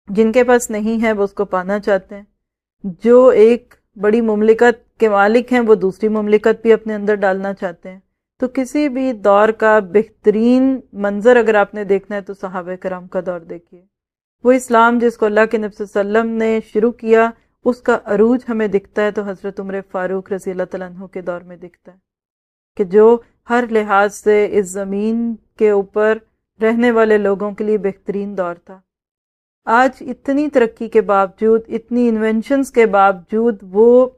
جن کے پاس نہیں ہے، وہ اس کو پانا چاہتے ہیں۔ جو ایک بڑی مملکت کے مالک ہیں، وہ دوسری مملکت بھی اپنے اندر ڈالنا چاہتے ہیں۔ تو کسی بھی دور کا بہترین منظر اگر آپ نے دیکھنا ہے تو صحابہ کرام کا دور دیکھیے۔ وہ اسلام جس کو اللہ کے نبی صلی اللہ علیہ وسلم نے شروع کیا، اس کا عروج ہمیں دکھتا ہے تو حضرت عمر فاروق رضی اللہ تعالیٰ عنہ کے دور میں دکھتا ہے۔ کہ جو ہر لحاظ سے اس زمین کے اوپر رہنے والے لوگوں کے لیے بہترین دور تھا۔ آج اتنی ترقی کے باوجود، اتنی انوینشنز کے باوجود وہ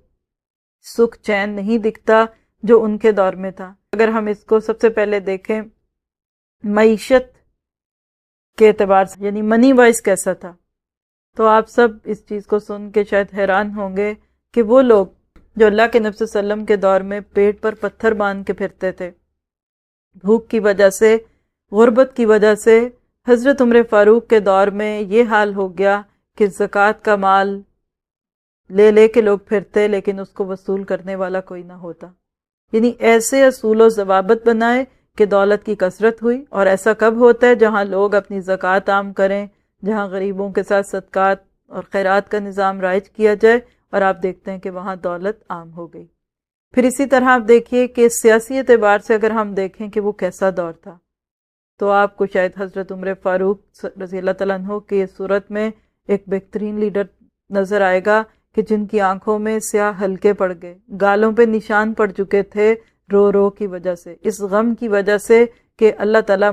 سکھ چین نہیں دکھتا جو ان کے دور میں تھا۔ اگر ہم اس کو سب سے پہلے دیکھیں، معیشت کے اعتبار سے یعنی منی وائز کیسا تھا۔ تو آپ سب اس چیز کو سن کے شاید حیران ہوں گے کہ وہ لوگ جو اللہ کے نفس وسلم کے دور میں پیٹ پر پتھر باندھ کے پھرتے تھے، بھوک کی وجہ سے، غربت کی وجہ سے، حضرت عمر فاروق کے دور میں یہ حال ہو گیا کہ زکوٰۃ کا مال لے لے کے لوگ پھرتے لیکن اس کو وصول کرنے والا کوئی نہ ہوتا۔ یعنی ایسے اصول و ضوابط بنائے کہ دولت کی کثرت ہوئی اور ایسا کب ہوتا ہے جہاں لوگ اپنی زکوٰۃ عام کریں، جہاں غریبوں کے ساتھ صدقات اور خیرات کا نظام رائج کیا جائے اور آپ دیکھتے ہیں کہ وہاں دولت عام ہو گئی۔ پھر اسی طرح آپ دیکھیے کہ سیاسی اعتبار سے اگر ہم دیکھیں کہ وہ کیسا دور تھا۔ تو آپ کو شاید حضرت عمر فاروق رضی اللہ تعالیٰ عنہ کی صورت میں ایک بہترین لیڈر نظر آئے گا۔ کہ جن کی آنکھوں میں سیاہ ہلکے پڑ گئے، گالوں پہ نشان پڑ چکے تھے رو رو کی وجہ سے۔ اس غم کی وجہ سے کہ اللہ تعالیٰ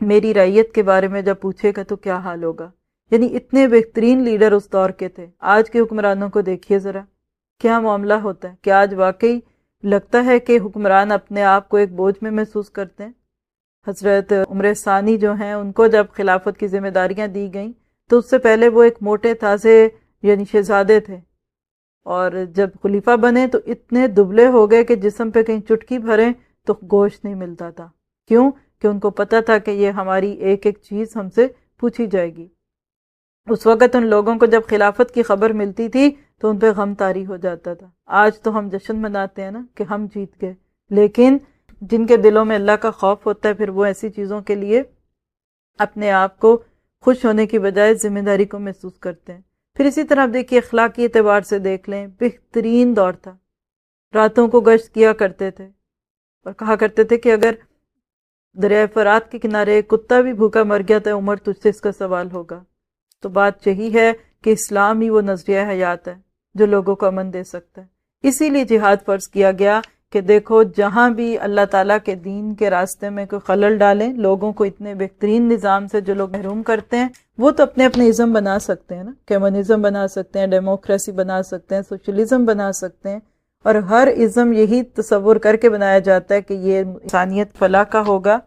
میری ریت کے بارے میں جب پوچھے گا تو کیا حال ہوگا؟ یعنی اتنے بہترین لیڈر اس دور کے تھے۔ آج کے حکمرانوں کو دیکھیے ذرا، کیا معاملہ ہوتا ہے؟ کیا آج واقعی لگتا ہے کہ حکمران اپنے آپ کو ایک بوجھ میں محسوس کرتے ہیں؟ حضرت عمر ثانی جو ہیں، ان کو جب خلافت کی ذمہ داریاں دی گئیں تو اس سے پہلے وہ ایک موٹے تازے یعنی شہزادے تھے۔ اور جب خلیفہ بنے تو اتنے دبلے ہو گئے کہ جسم پہ کہیں چٹکی بھریں تو گوشت نہیں ملتا تھا۔ کیوں؟ کہ ان کو پتا تھا کہ یہ ہماری ایک ایک چیز ہم سے پوچھی جائے گی۔ اس وقت ان لوگوں کو جب خلافت کی خبر ملتی تھی تو ان پہ غم تاری ہو جاتا تھا۔ آج تو ہم جشن مناتے ہیں نا کہ ہم جیت گئے۔ لیکن جن کے دلوں میں اللہ کا خوف ہوتا ہے، پھر وہ ایسی چیزوں کے لیے اپنے آپ کو خوش ہونے کی بجائے ذمہ داری کو محسوس کرتے ہیں۔ پھر اسی طرح آپ دیکھیے، اخلاقی اعتبار سے دیکھ لیں، بہترین دور تھا۔ راتوں کو گشت کیا کرتے تھے اور کہا کرتے تھے کہ اگر دریائے فرات کے کنارے کتا بھی بھوکا مر گیا تو عمر تجھ سے اس کا سوال ہوگا۔ تو بات یہی ہے کہ اسلام ہی وہ نظریہ حیات ہے جو لوگوں کو امن دے سکتا ہے۔ اسی لیے جہاد فرض کیا گیا کہ دیکھو، جہاں بھی اللہ تعالیٰ کے دین کے راستے میں کوئی خلل ڈالیں، لوگوں کو اتنے بہترین نظام سے جو لوگ محروم کرتے ہیں، وہ تو اپنے اپنے ازم بنا سکتے ہیں نا۔ کیمونزم بنا سکتے ہیں، ڈیموکریسی بنا سکتے ہیں، سوشلزم بنا سکتے ہیں۔ اور ہر ازم یہی تصور کر کے بنایا جاتا ہے کہ یہ انسانیت فلاح کا ہوگا۔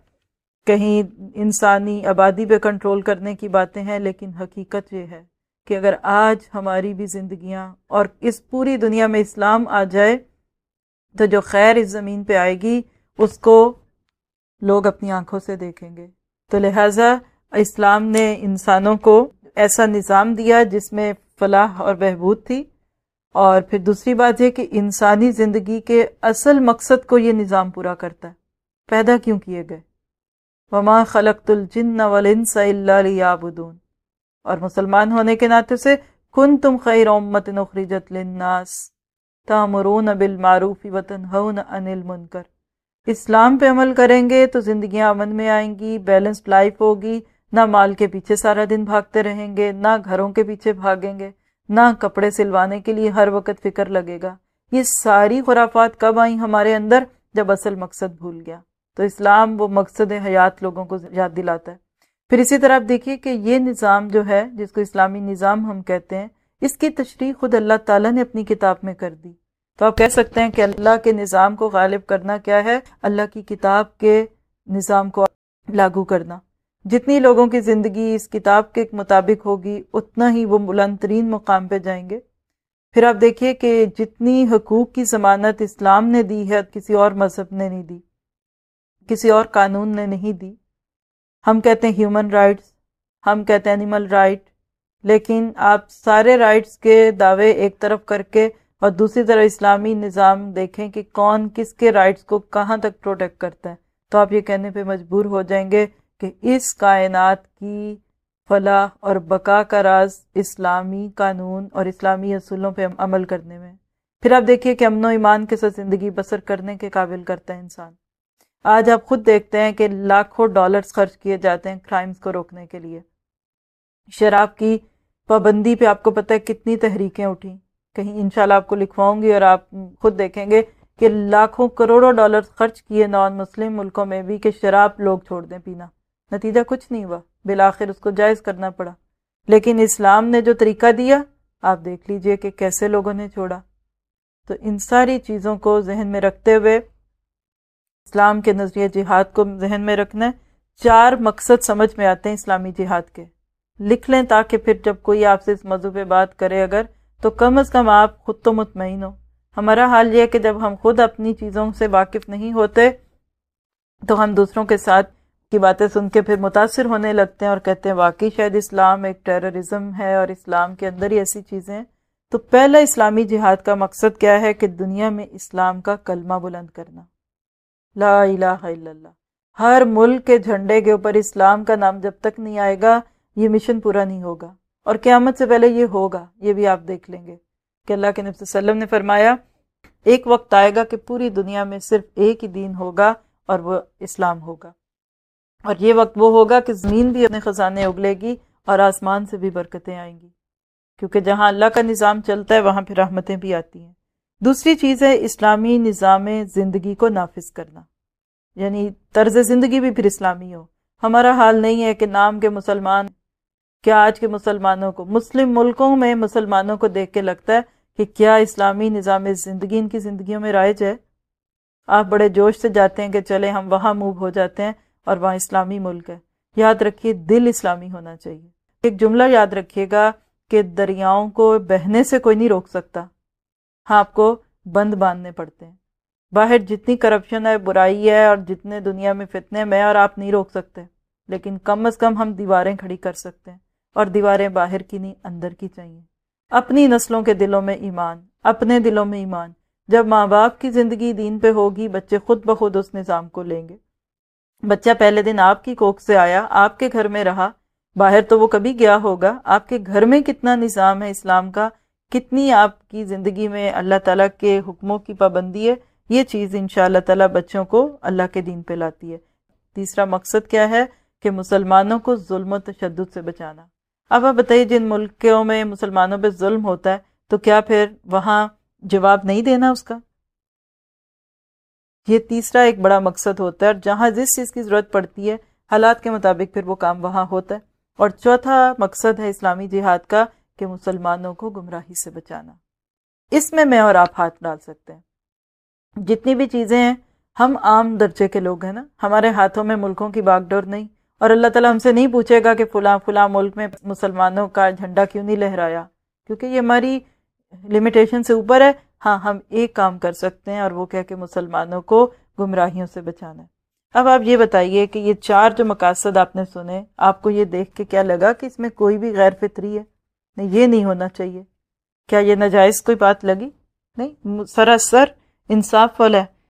کہیں انسانی آبادی پہ کنٹرول کرنے کی باتیں ہیں، لیکن حقیقت یہ ہے کہ اگر آج ہماری بھی زندگیاں اور اس پوری دنیا میں اسلام آ جائے تو جو خیر اس زمین پہ آئے گی، اس کو لوگ اپنی آنکھوں سے دیکھیں گے۔ تو لہٰذا اسلام نے انسانوں کو ایسا نظام دیا جس میں فلاح اور بہبود تھی۔ اور پھر دوسری بات یہ کہ انسانی زندگی کے اصل مقصد کو یہ نظام پورا کرتا ہے۔ پیدا کیوں کیے گئے؟ وما خلقت الجن والانس الا ليعبدون۔ اور مسلمان ہونے کے ناطے سے کن تم خیر امت نخرجت للناس۔ تامرون بالمعروف وتنهون عن المنکر۔ اسلام پہ عمل کریں گے تو زندگیاں امن میں آئیں گی بیلنس لائف ہوگی۔ نہ مال کے پیچھے سارا دن بھاگتے رہیں گے، نہ گھروں کے پیچھے بھاگیں گے، نہ کپڑے سلوانے کے لیے ہر وقت فکر لگے گا۔ یہ ساری خرافات کب آئیں ہمارے اندر؟ جب اصل مقصد بھول گیا۔ تو اسلام وہ مقصد حیات لوگوں کو یاد دلاتا ہے۔ پھر اسی طرح آپ دیکھیے کہ یہ نظام جو ہے، جس کو اسلامی نظام ہم کہتے ہیں اس کی تشریح خود اللہ تعالیٰ نے اپنی کتاب میں کر دی۔ تو آپ کہہ سکتے ہیں کہ اللہ کے نظام کو غالب کرنا کیا ہے؟ اللہ کی کتاب کے نظام کو لاگو کرنا۔ جتنی لوگوں کی زندگی اس کتاب کے مطابق ہوگی، اتنا ہی وہ بلند ترین مقام پہ جائیں گے۔ پھر آپ دیکھیے کہ جتنی حقوق کی ضمانت اسلام نے دی ہے، کسی اور مذہب نے نہیں دی، کسی اور قانون نے نہیں دی۔ ہم کہتے ہیں ہیومن رائٹس ہم کہتے ہیں اینیمل رائٹ لیکن آپ سارے رائٹس کے دعوے ایک طرف کر کے اور دوسری طرف اسلامی نظام دیکھیں کہ کون کس کے رائٹس کو کہاں تک پروٹیکٹ کرتا ہے۔ تو آپ یہ کہنے پہ مجبور ہو جائیں گے کہ اس کائنات کی فلاح اور بقا کا راز اسلامی قانون اور اسلامی اصولوں پہ عمل کرنے میں۔ پھر آپ دیکھیے کہ امن و ایمان کے ساتھ زندگی بسر کرنے کے قابل کرتا ہے انسان۔ آج آپ خود دیکھتے ہیں کہ لاکھوں ڈالرز خرچ کیے جاتے ہیں کرائمز کو روکنے کے لیے۔ شراب کی پابندی پہ آپ کو پتہ ہے کتنی تحریکیں اٹھی کہیں انشاءاللہ آپ کو لکھواؤں گی اور آپ خود دیکھیں گے کہ لاکھوں کروڑوں ڈالر خرچ کیے نان مسلم ملکوں میں بھی کہ شراب لوگ چھوڑ دیں پینا۔ نتیجہ کچھ نہیں ہوا۔ بالآخر اس کو جائز کرنا پڑا۔ لیکن اسلام نے جو طریقہ دیا، آپ دیکھ لیجیے کہ کیسے لوگوں نے چھوڑا۔ تو ان ساری چیزوں کو ذہن میں رکھتے ہوئے اسلام کے نظریہ جہاد کو ذہن میں رکھنا چار مقصد سمجھ میں آتے ہیں اسلامی جہاد کے۔ لکھ لیں تاکہ پھر جب کوئی آپ سے اس موضوع پہ بات کرے اگر، تو کم از کم آپ خود تو مطمئن ہو۔ ہمارا حال یہ ہے کہ جب ہم خود اپنی چیزوں سے واقف نہیں ہوتے، تو ہم دوسروں کے ساتھ کی باتیں سن کے پھر متاثر ہونے لگتے ہیں اور کہتے ہیں، واقعی شاید اسلام ایک ٹیررزم ہے اور اسلام کے اندر ہی ایسی چیزیں ہیں۔ تو پہلا اسلامی جہاد کا مقصد کیا ہے کہ دنیا میں اسلام کا کلمہ بلند کرنا۔ لا الہ الا اللہ۔ ہر ملک کے جھنڈے کے اوپر اسلام کا نام جب تک نہیں آئے گا یہ مشن پورا نہیں ہوگا۔ اور قیامت سے پہلے یہ ہوگا، یہ بھی آپ دیکھ لیں گے کہ اللہ کے نبی وسلم نے فرمایا، ایک وقت آئے گا کہ پوری دنیا میں صرف ایک ہی دین ہوگا اور وہ اسلام ہوگا۔ اور یہ وقت وہ ہوگا کہ زمین بھی اپنے خزانے اگلے گی اور آسمان سے بھی برکتیں آئیں گی۔ کیونکہ جہاں اللہ کا نظام چلتا ہے، وہاں پھر رحمتیں بھی آتی ہیں۔ دوسری چیز ہے اسلامی نظام زندگی کو نافذ کرنا۔ یعنی طرز زندگی بھی پھر اسلامی ہو۔ ہمارا حال نہیں ہے کہ نام کے مسلمان کیا آج کے مسلمانوں کو، مسلم ملکوں میں مسلمانوں کو دیکھ کے لگتا ہے کہ کیا اسلامی نظام زندگی، ان کی زندگیوں میں رائج ہے؟ آپ بڑے جوش سے جاتے ہیں کہ چلے ہم وہاں موو ہو جاتے ہیں اور وہاں اسلامی ملک ہے۔ یاد رکھیے، دل اسلامی ہونا چاہیے۔ ایک جملہ یاد رکھیے گا کہ دریاؤں کو بہنے سے کوئی نہیں روک سکتا۔ ہاں آپ کو بند باندھنے پڑتے ہیں۔ باہر جتنی کرپشن ہے، برائی ہے اور جتنے دنیا میں فتنے میں اور آپ نہیں روک سکتے، لیکن کم از کم ہم دیواریں کھڑی کر سکتے ہیں۔ اور دیواریں باہر کی نہیں، اندر کی چاہیے۔ اپنی نسلوں کے دلوں میں ایمان، اپنے دلوں میں ایمان۔ جب ماں باپ کی زندگی دین پہ ہوگی، بچے خود بخود اس نظام کو لیں گے۔ بچہ پہلے دن آپ کی کوک سے آیا، آپ کے گھر میں رہا۔ باہر تو وہ کبھی گیا ہوگا۔ آپ کے گھر میں کتنا نظام ہے اسلام کا؟ کتنی آپ کی زندگی میں اللہ تعالیٰ کے حکموں کی پابندی ہے؟ یہ چیز ان شاء اللہ تعالیٰ بچوں کو اللہ کے دین پہ لاتی ہے۔ تیسرا مقصد کیا ہے؟ کہ مسلمانوں کو ظلم و تشدد سے بچانا۔ اب آپ بتائیے جن ملکوں میں مسلمانوں پہ ظلم ہوتا ہے، تو کیا پھر وہاں جواب نہیں دینا اس کا؟ یہ تیسرا ایک بڑا مقصد ہوتا ہے، اور جہاں جس چیز کی ضرورت پڑتی ہے، حالات کے مطابق پھر وہ کام وہاں ہوتا ہے۔ اور چوتھا مقصد ہے اسلامی جہاد کا، کہ مسلمانوں کو گمراہی سے بچانا۔ اس میں میں اور آپ ہاتھ ڈال سکتے ہیں۔ جتنی بھی چیزیں ہیں، ہم عام درجے کے لوگ ہیں نا، ہمارے ہاتھوں میں ملکوں کی باغ ڈور نہیں۔ اور اللہ تعالیٰ ہم سے نہیں پوچھے گا کہ فلاں فلاں ملک میں مسلمانوں کا جھنڈا کیوں نہیں لہرایا؟ کیونکہ یہ ہماری لمیٹیشن سے اوپر ہے۔ ہاں ہم ایک کام کر سکتے ہیں اور وہ کہہ کہ مسلمانوں کو گمراہیوں سے بچانا ہے۔ اب آپ یہ بتائیے کہ یہ چار جو مقاصد آپ نے سنے، آپ کو یہ دیکھ کے کیا لگا کہ اس میں کوئی بھی غیر فطری ہے؟ نہیں، یہ نہیں ہونا چاہیے۔ کیا یہ ناجائز کوئی بات لگی؟ نہیں، سراسر انصاف والا ہے۔